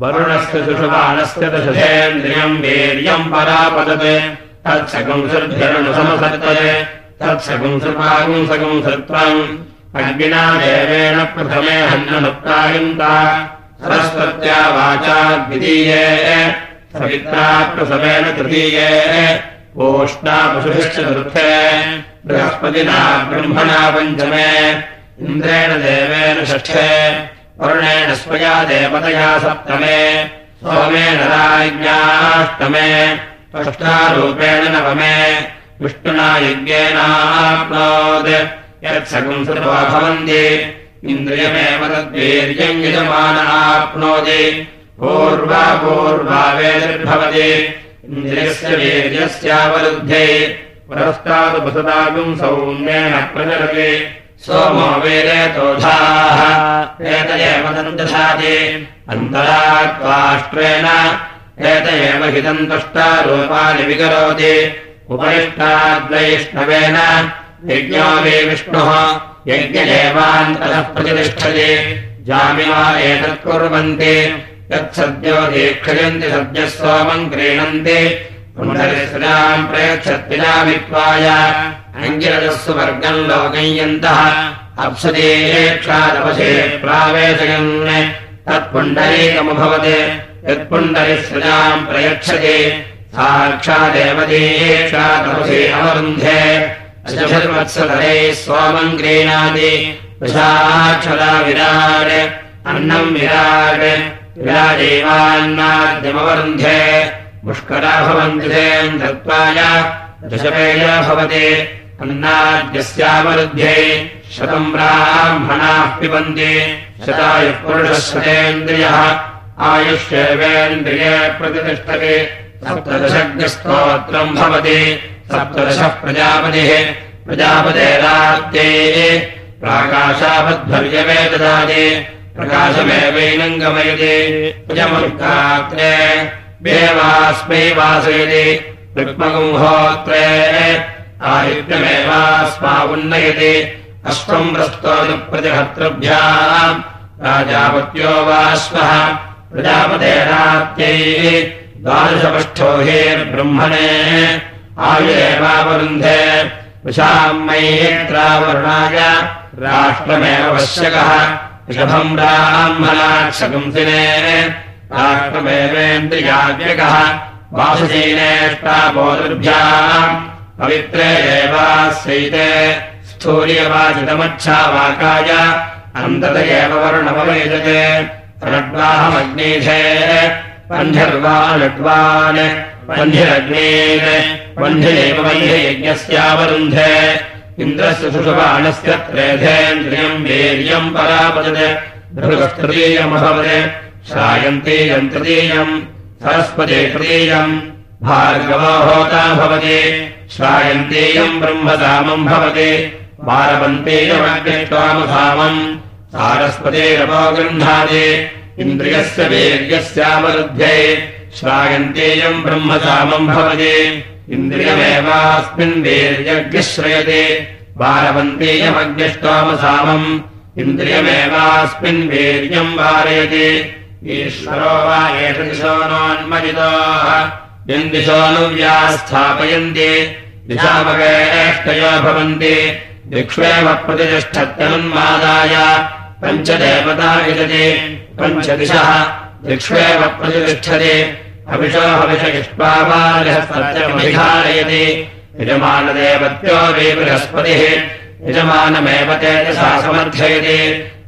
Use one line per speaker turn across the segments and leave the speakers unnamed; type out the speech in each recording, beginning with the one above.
वरुणस्य सुषुमानस्य दशेन्द्रियम् वीर्यम् परापदते। तत्सगुंसृभ्यनुसमसर्तते तत्सगुंसृपागुंसगुंसृत्वम् अग्निना देवेन प्रथमे हन्ननुप्रायन्ता। सरस्वत्या वाचा द्वितीये। सवित्रा प्रसवेन तृतीये। ओष्णा पशुभिश्च चतुर्थे। बृहस्पतिना ब्रह्मणा पञ्चमे। इन्द्रेण देवेन षष्ठे वरुणेन स्वया देवतया सप्तमे सोमेन राज्ञाष्टमे षष्ठारूपेण नवमे विष्णुना यज्ञेनाप्नोत् यत्संसृतो भवन्ति इन्द्रियमेव तद्वीर्यम् यजमानाप्नोति पूर्वा पूर्वावेदिर्भवति इन्द्रियस्य वीर्यस्यावरुध्ये पुरस्तादुपसदागुम् सौम्येन प्रचलति सोमो वेदेतोधाः एत एव दन्ति अन्तरात्वाष्ट्रेण एत एव हि दन्तुष्टारूपाणि विकरोति। उपरिष्टाद्वैष्णवेन यज्ञो वे विष्णुः। यज्ञ एवान्तरः प्रतिष्ठति। जामिवा एतत् कुर्वन्ति। यत्सद्यो दीक्षयन्ति सद्यः सोमम् क्रीणन्ति पुनरिस्राम् प्रयच्छत्विनामित्वाय अङ्गिरजस्सु वर्गम् लोकयन्तः अप्सदेक्षादवशे प्रावेशयन् तत्पुण्डरीकमभवत् यत्पुण्डरिसृजाम् प्रयच्छति साक्षादेवदेक्षादवशे अवरुन्धे अशर्वत्सधरे सोमम् क्रीणाति विशाक्षरा विराट् अन्नम् विराट् विराजेवान्नाद्यमवरुन्धे मुष्करा भवन्ति दत्त्वाय दशपेय भवति। अन्नाद्यस्यावरुध्ये शतम् ब्राह्मणाः पिबन्ति। शतायुः पुरुषशतेन्द्रियः आयुष्येवेन्द्रिये प्रतिष्ठते। सप्तदशज्ञस्तोत्रम् भवति। सप्तदशः प्रजापतिः। प्रजापतेरात्ये प्राकाशावद्भव्यवे ददाति प्रकाशमेवैनम् गमयति प्रजमुत्कात्रे देवास्मै वासयति ऋग्मगुंहोत्रे आयुक्तमेवास्मा उन्नयति। अश्वम् प्रस्तोनुप्रतिहर्तृभ्याम् राजापत्यो वाश्वः प्रजापतेरात्यैः द्वादशपष्ठो हेर्ब्रह्मणे आयुरेवावरुन्धे वृषाम् मयेत्रावरुणाय राष्ट्रमेव पश्यकः ऋषभम् ब्राह्मणाक्षकंसिने राष्ट्रमेवेन्द्रियाज्ञकः वासुशीनेष्टाबोधुर्भ्याम् पवित्रे एवास्यैते स्थूर्यवाचितमच्छावाकाय अन्तत एव वर्णमवेदते षड्वाहमग्नीधे वह्निर्वालड्वान् वह्निरग्नेन् वह्निरेव वह्नियज्ञस्यावरुन्धे इन्द्रस्य सुषुबाणस्य त्रेधेन्द्रियम् परापदत् भृगस्तृतीयमभवत् श्रायन्तीयम् तृतीयम् सरस्वती तृतीयम् भार्गवो भवति। श्रायन्तीयम् ब्रह्मसामम् भवति। बालवन्तीयमग्निष्वामसामम् सारस्वतीरपो गृह्णाति। इन्द्रियस्य वीर्यस्यावरुध्ये श्रायन्तीयम् ब्रह्मसामम् भवति। इन्द्रियमेवास्मिन् वीर्यज्ञः श्रयति बालवन्तीयमग्निष्वामसामम् इन्द्रियमेवास्मिन् वीर्यम् वारयति ईश्वरो वा एष दिशोनोन्मजितोः यम् दिशोऽनुव्या स्थापयन्ति दिशामगेष्टयो भवन्ति। दिक्ष्वेव प्रतिष्ठत्यनुन्मादाय। पञ्चदेवता विदति पञ्चदिशः। दिक्ष्वेव प्रतिष्ठति। हविषो हविष इष्टावारिहस्तत्यमधिकारयति यजमानदेवत्यो वै बृहस्पतिः। यजमानमेव तेजसा समर्थयति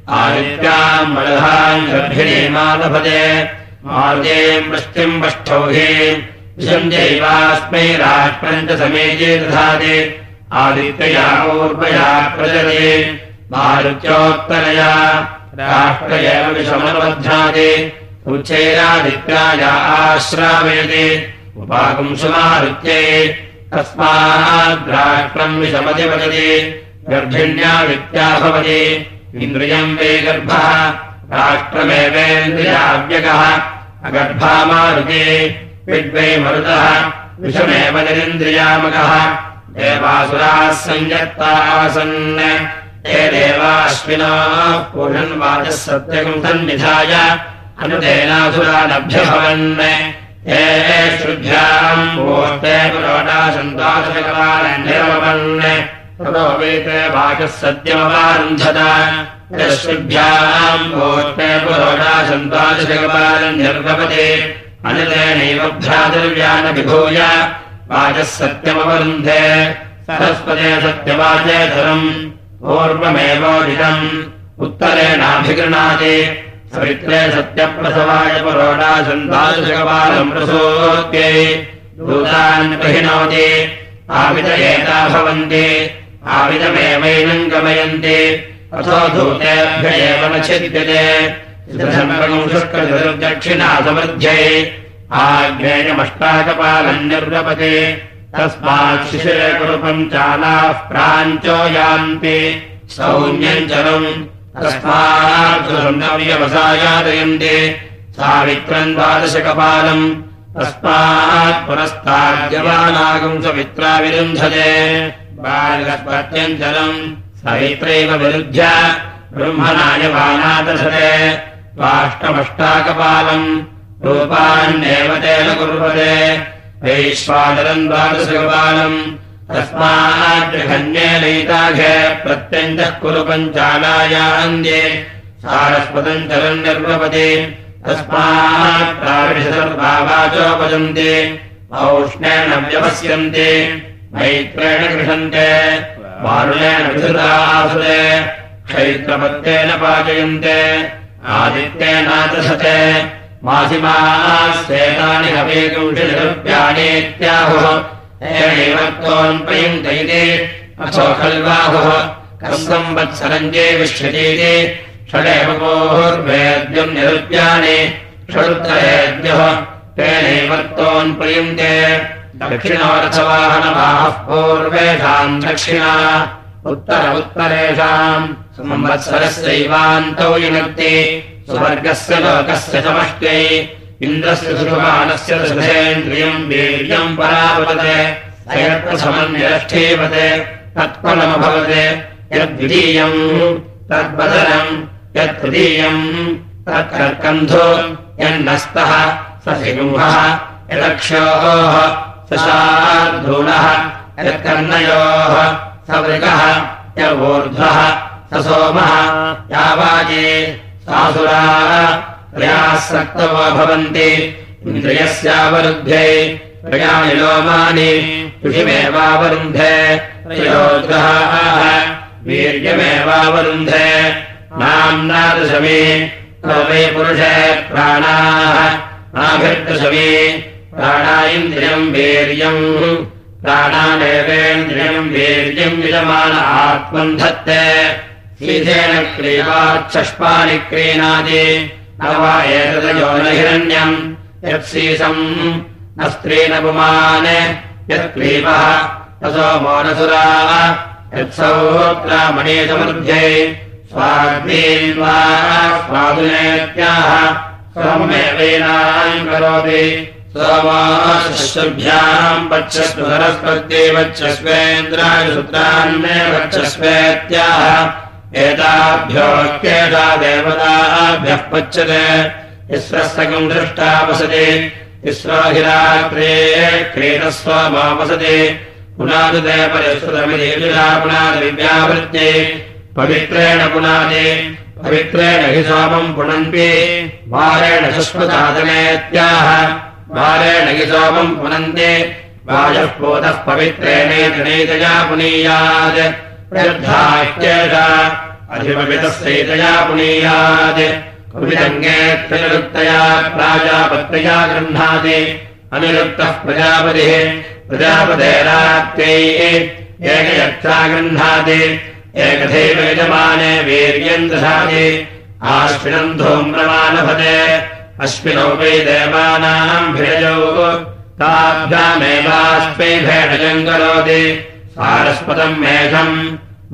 आदित्याम् मलधाम् गर्भिणीमालभते मार्जेम् वृष्टिम् वष्ठौ हि। विषम् चैवास्मै राष्ट्रम् च समेजे दधाति। आदित्यया पूर्वया प्रचलति। मारुत्योत्तरया राष्ट्र एव विषमनुबध्नाति। उच्चैरादित्याया आश्रावयति। उपाकुंसुमारुत्यै तस्माद्राष्ट्रम् विषमतिवदति गर्भिण्या विद्या भवति इन्द्रियम् वे गर्भः राष्ट्रमेवेन्द्रियाव्यगः अगर्भामारुते विद्वै मरुतः विषमेव निरिन्द्रियामकः देवासुराः सञ्जत्ता आसन्। ते देवाश्विनाः पूषन्वाचः सत्यकम् सन्निधाय अनुतेनासुरानभ्यभवन् हे शुभ्याम् भूते पुरोटासन्तासकवारण्यवन् ततो वेते वाचः सत्यमवारुन्धत शुभ्याम् भूते पुरोटासन्तासकवारण्यर्वपते अनितेनैव भ्रातुर्व्यानविभूय वाचः सत्यमवरुन्धे। सरस्वते सत्यवाचे धरम्। पूर्वमेवोदितम्। उत्तरेणाभिगृणाति सवित्रे सत्यप्रसवाय प्रहिणोति। आविद एता भवन्ति आविदमेवैनम् गमयन्ति अथो दूतेभ्य एव न छिद्यते शुष्कदक्षिणा समृद्ध्यै आग्नेयमष्टाकपालम् निर्वपति तस्मात् शिशिरे कुरुपम् चालाः प्राञ्चो यान्ति। सौम्यम् चलम् सावित्रम् द्वादशकपालम् तस्मात् पुरस्ताद्यवानागम् सवित्रा विरुन्धते बालपत्यम् जलम् सवित्रैव विरुध्य ब्रह्मणायवानादशते त्वाष्टमष्टाकपालम् रूपान्येव तेन कुर्वते। वैश्वादरम् द्वादशकपालम्। तस्माद्यघन्येनैताघे प्रत्यञ्चः कुरु पञ्चालायान्द्ये सारस्वतम् चलम् निर्वपति तस्मात् प्राविशतर्भावाचोपजन्ति औष्णेन व्यवस्यन्ति मैत्रेण गृहन्ते वारुणेन विधृतासुते क्षैत्रपत्तेन पाचयन्ते आदित्येनादशते मासिमास्येतानि हवेकंशनिरुप्याणीत्याहुः एवत्तोन्प्रयुङ्क्तैते अथो खल्वाहुः कर्संवत्सरञ्जे विश्यतीति षडेव पूर्वेद्यम् निरुप्याणि षडुत्तरेद्यः तेनैवत्तोन्प्रयुङ्क्ते दक्षिणोरथवाहनवाहः पूर्वेषाम् दक्षिणा। उत्तर उत्तरेषाम्। संवत्सरस्यैवान्तौ युनक्ति। सुवर्गस्य लोकस्य समष्ट्यै इन्द्रस्य अयत्प्रथमन्यष्ठीपते तत्फलमभवते यद्वितीयम् तद्वदनम् यत्तृतीयम् तत्कर्कन्धो यन्नस्तः। स सिंहः यदक्षोः शार्दूलः यत्कर्णयोः स वृगः यवूर्ध्वः स सोमः यावाजे सासुराः प्रयाः सक्तवो भवन्ति इन्द्रियस्यावरुध्ये प्रयाणि लोमानि ऋषिमेवावरुन्धे प्रयोग्रहाः वीर्यमेवावरुन्धे नाम्नादशमी वै पुरुषे प्राणाः नाभिर्दशमी प्राणा इन्द्रियम् वीर्यम्। प्राणानेवेन्द्रियम् वीर्यम् यजमान आत्मम् धत्ते शीधेन क्रीवाच्छष्पानि क्रीणादि। न वा एतदयो न स्त्रीन पुमान्। यत्क्लीबः ततो मोनसुरा। यत्सौत्रामणीसमृद्ध्यै स्वाग्नीन्वा स्वादुनेत्याह सोमेवैनाम् करोति वक्षस्वेन्द्राय सूत्रान्मे वक्षस्वेत्याह एताभ्योऽप्येषा देवताभ्यः पच्यते। तिस्रस्तकम् दृष्टा वसति। हिरात्रे पुनादुदे परिश्रुतमिदिला पुनादिव्यावृत्यै पवित्रेण पुनादि। पवित्रेण हि सोमम् पुनन्ति। वारेण सुष्मतादनेत्याह वारेण हि सोमम् पुनन्ति। वायः पोतः पवित्रेणेतनैतया पुनीयात्। प्रयुद्धात्येषा अधिपवितस्यैतया पुनीयात्। कविदङ्गेत्यनिरुक्तया प्राजापत्रया गृह्णाति। अनिरुक्तः प्रजापतिः प्रजापतेरात्यै एकयक्षा गृह्णाति। एकथैव यजमाने वीर्यम् दधाति। आश्विनम् धूम्रमानभते अश्विनौ वै देवानाम् भिरजौ ताभ्यामेवास्मै भेडजम् करोति सारस्वतम् मेघम्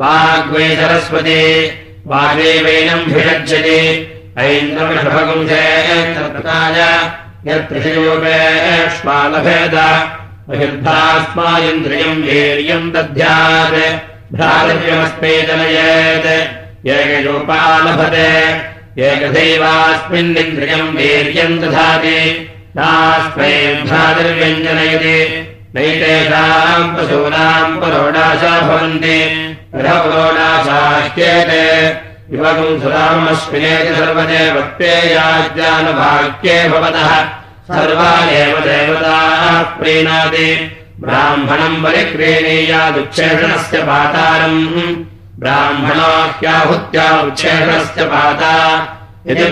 वाग्वै सरस्वती वाग्वैवैनम् भिषज्यति ऐन्द्रवृषभगुंसे तत्काय यत्कृषिरूपेष्मालभेद बहिर्धास्मायन्द्रियम् वीर्यम् दध्यात् भ्रातव्यमस्मै जनयेत् एकरूपा लभते एकदैवास्मिन्निन्द्रियम् वीर्यम् दधाति। नास्मै भ्रातृव्यञ्जनयति नैतेषाम् पशूनाम् परोडाशा भवन्ति। गृहपुरोडाशाह्येते युवकम् सुरामश्विनेति सर्वदेवत्पेयाज्ञानुभाग्ये भवतः। सर्वा एव देवताः प्रीणाति। ब्राह्मणम् परिक्रीणीयादुच्छेषणस्य पातारम् ब्राह्मणाह्याहुत्या उच्छेषणस्य पाता यदि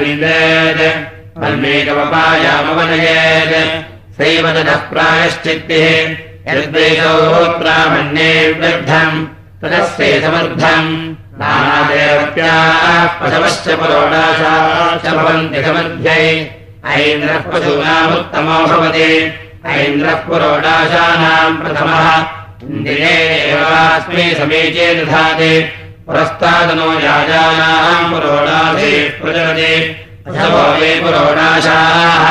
विदेत् अन्मेकमपायामवनयेत् सैव ततः प्रायश्चित्तिः यद्वेषोत्रामण्ये वृद्धम् तदस्यै समर्थम्। पशवश्च परोडाशाश्च भवन्ति समर्थ्यै। ऐन्द्रः पशूनामुत्तमो भवति। ऐन्द्रः पुरोडाशानाम् प्रथमः एवास्मै समीचे दधाति। पुरस्तादनो याजानाम् पुरोडाधे प्रचलति। पशवो वे पुरोडाशाः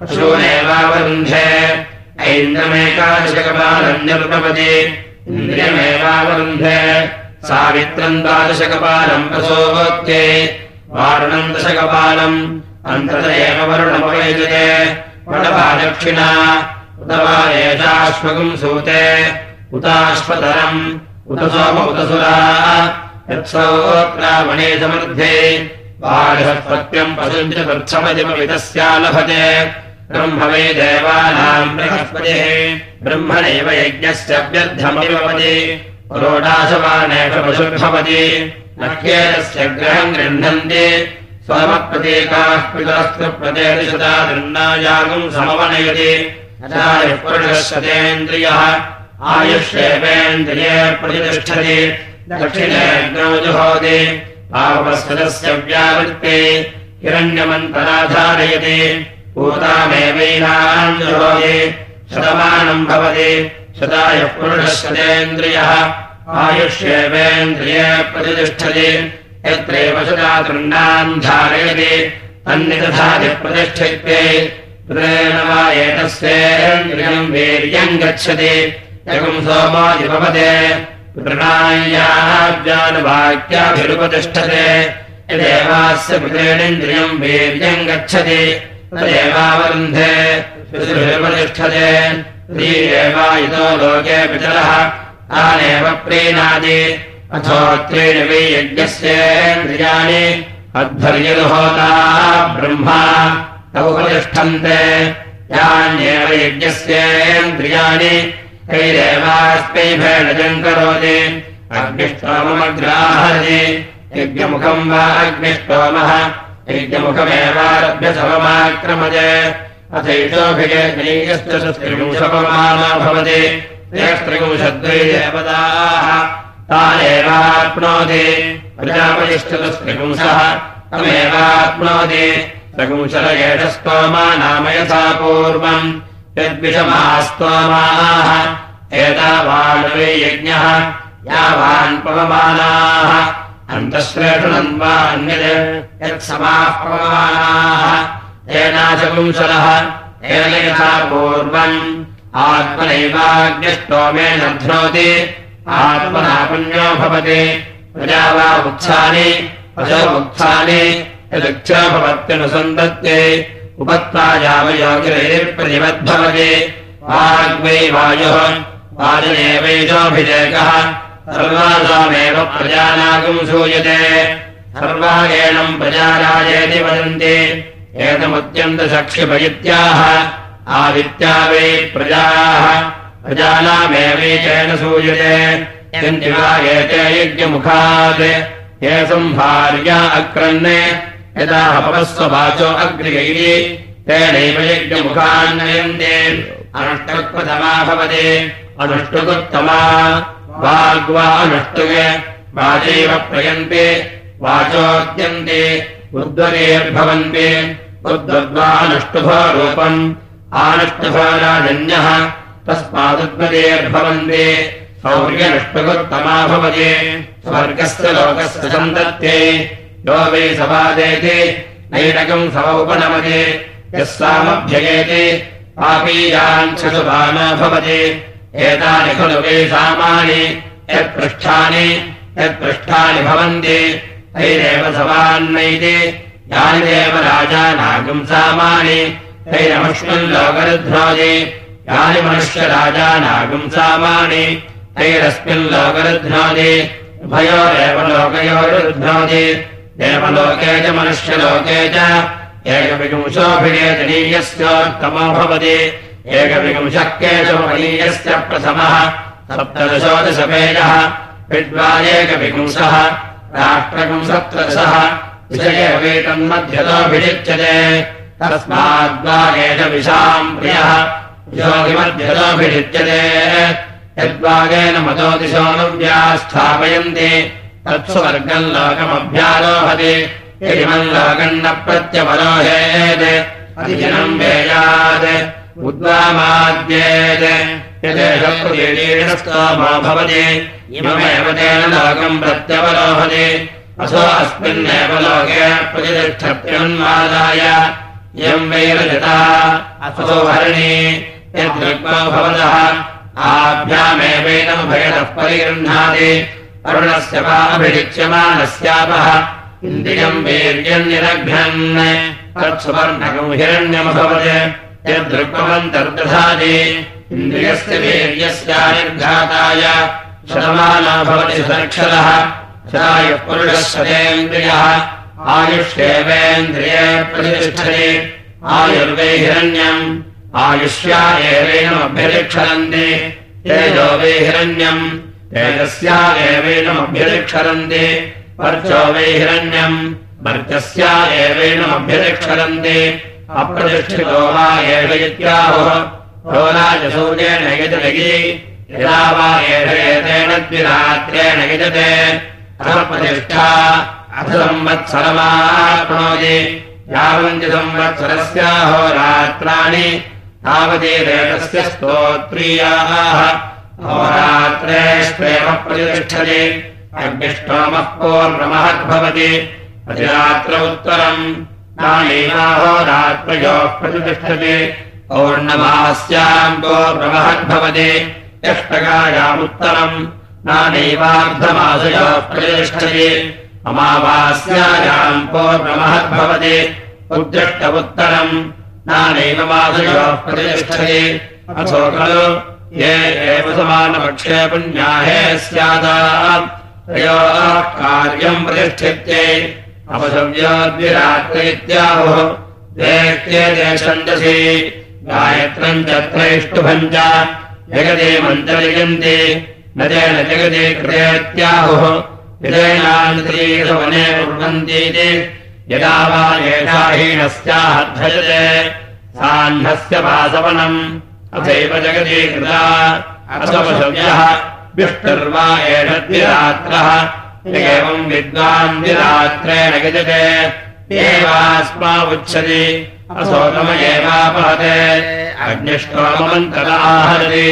पशूनेवावरुन्धे ऐन्द्रमेकादशकपालन्यर्पपति इन्द्रियमेवावरुन्धे। सावित्रम् द्वादशकपालम् प्रसोत्ये वारुणम् दशकपालम् अन्तत एव वरुणमपयजते। वडवा दक्षिणा उत वा एषाश्वकम् सूते उताश्वतरम्। उत सोम उतसुरा यत्सोत्रावणे समृद्धे बालसत्पत्यम् पशुम् च वृक्षमदिमपि तस्या लभते ब्रह्म वै देवानाम् बृहस्पतिः। ब्रह्मणैव यज्ञस्य रोडाशवानेष पशुर्भवति नह्येतस्य ग्रहम् गृह्णन्ति। स्वमप्रतीकाः पितरस्तु प्रदेशदा दृण्णायागम् समवनयति। पुरुषशतेन्द्रियः आयुष्येवेन्द्रिये प्रतिष्ठति दक्षिणेऽग्नौ जुहोति पापस्वदस्य व्यावृत्ते हिरण्यमन्तराधारयति जुहोति शतमानम् भवति शतायुः पुरुषशतेन्द्रियः आयुष्येवेन्द्रिये प्रतिष्ठति यत्रैव शता तृण्णान् धारयति वा एतस्येन्द्रियम् वीर्यम् गच्छति तदेवावरुन्धे पितृभिरुपतिष्ठते। एवायुतो लोके पितरः तानेव प्रीणादि। अथो त्रीणि वै यज्ञस्येन्द्रियाणि अध्वर्यदुहोता ब्रह्मा तौ उपतिष्ठन्ते। यान्येव यज्ञस्येन्द्रियाणि कैरेवास्मै भेडजम् करोति। अग्निष्टोममग्राहति यज्ञमुखम् वा अग्निष्टोमः। यज्ञमुखमेवारभ्य अथैषोभिजयश्च त्रिपुंशपमाना भवति देवताः तानेवाप्नोति। प्रजापतिष्ठतस्त्रिपुंसः तमेवाप्नोति। त्रिपुंशर एष स्तोमा नाम यथा पूर्वम् यद्विषमास्तोमाः एतावान् यज्ञः यावान् पवमानाः अन्तःश्रेषणम् वा अन्यत् यत्समाः पवमानाः तेनाशपुंसरः तेन यथा पूर्वम् आत्मनैवाग्निष्टोमेन ध्नोति आत्मना पुण्यो भवति प्रजा वा पशो उत्सानि यदुक्षा भवत्यनुसन्दत्ते उपत्वायामयोगिरैर्प्रतिबद्भवति वाग्वै वायुः वाजनेवैजोऽभिषेकः। सर्वासामेव प्रजानागम् सूयते। सर्वागेणम् प्रजाराजेति वदन्ति। एतमुत्यन्तसक्षिभयित्याः आदित्या वै प्रजाः। प्रजानामेवैकेन सूयते। यन्ति वा एते यज्ञमुखात्। ये संभार्या अक्रन् यदा हपस्ववाचो अग्निगैः तेनैव यज्ञमुखान्नयन्ते। अनुष्टुप्रथमा भवति। अनुष्टुकुत्तमा वाग्वा अनुष्टुगे वाचैव प्रयन्ति। वाचोद्यन्ते उद्वरेर्भवन्ति। उद्वद्वानुष्टुभो रूपम्। आनुष्टुभराजन्यः तस्मादुद्वरेर्भवन्ति। शौर्यनुष्टुकुत्तमा भवति। स्वर्गस्य लोकस्य सन्तत्ये यो वै सपादेति नैडकम् समौपनमति यः सामभ्ययेति पापीयान् शशुभानो भवति। एतानि खलु वै सामानि यत्पृष्ठानि यत्पृष्ठानि भवन्ति। तैरेव समान्नैति यानि देव राजानागुंसामानि तैरमस्मिल्लोकरुध्नोति यानि मनुष्यराजानागुंसामानि तैरस्मिन् लोकरुध्नोति उभयोरेव लोकयोरुध्नोति देवलोके च मनुष्यलोके च। एकविपुंशोऽभिनेतनीयस्योत्तमो भवति एकविपुंशः केशवनीयस्य प्रथमः सप्तदशोदशपेयः विद्वारेकविपुंसः राष्ट्रपुंसत्रदशः विषयवेतन्मध्यतोऽभिषिच्यते तस्माद्वागेन विशाम् प्रियः योगिमध्यतोऽभिषिच्यते यद्वागेन मतोदिशोऽनुव्या स्थापयन्ति तत्स्वर्गम् लोकमभ्यारोहति यदिमम् लोकम् न प्रत्यवरोहेत् तेन लोकम् प्रत्यवरोहति। असो अस्मिन्नेव लोके प्रतिष्ठप्यन्वादाय इयम् वैरजता। असो हरिणी यद्रुग्मो भवतः आभ्यामेवैनमभयतः परिगृह्णाति अरुणस्य वाभिरिच्यमानस्यापः इन्द्रियम् वीर्यम् शतायुः पुरुषः शतेन्द्रियः आयुष्येवेन्द्रिये प्रतिष्ठते। आयुर्वे हिरण्यम् आयुष्या एवेनमभ्यतिक्षरन्ति। तेजो वे हिरण्यम् तेजस्या एवेनमभ्यतिक्षरन्ति वर्चो वे हिरण्यम्। वर्चस्या एवेनमभ्यतिक्षरन्ति। अप्रतिष्ठितो वा एष इत्याहुः। रोराजसूर्येण यजलगी यदा वा एष एतेन द्विरात्रेण यजते। अथप्रतिष्ठा अथ संवत्सरमाप्नोति यावन्ति संवत्सरस्याहोरात्राणि तावती रेतस्य स्तोत्रीयाः होरात्रेष्वेव प्रतिष्ठति। अग्निष्टोमः पूर्णमहद्भवति। प्रतिरात्र उत्तरम्। नानैवाहोरात्रयोः प्रतिष्ठति। पौर्णमास्याम् पूर्णमहद्भवति। यष्टकायामुत्तरम्। नानैवार्धमासयोः प्रतिष्ठति। अमावास्यायाम् पूर्णमहद्भवति। उद्दृष्टमुत्तरम्। नानैव मासयोः प्रतिष्ठति। अथो खलु ये एव समानपक्षे पुण्याहे स्यादा। कार्यम् प्रतिष्ठित्यै अपसव्योद्विरात्र इत्याहुः देह्ये छन्दसि गायत्रम् च त्रैष्टुभम् च जगति मन्त्रयन्ति न तेन जगति कृतेत्याहुः यदेनान्तरीषवने कुर्वन्तीति यदा वा एषा हीनस्याहध्वजते साह्नस्य वासवनम् अथैव जगति कृता असवशव्यः विष्णुर्वा एष द्विरात्रः एवम् विद्वान् द्विरात्रेण गजते एवास्मा उच्छति असोतम एवापहते। अग्निष्टोमन्तराहरति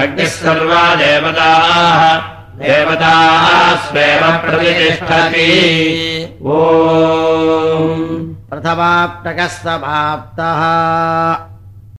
अग्निः सर्वा देवताः। देवताः स्वेव प्रतिष्ठति। ओ
प्रथमाप्तकः समाप्तः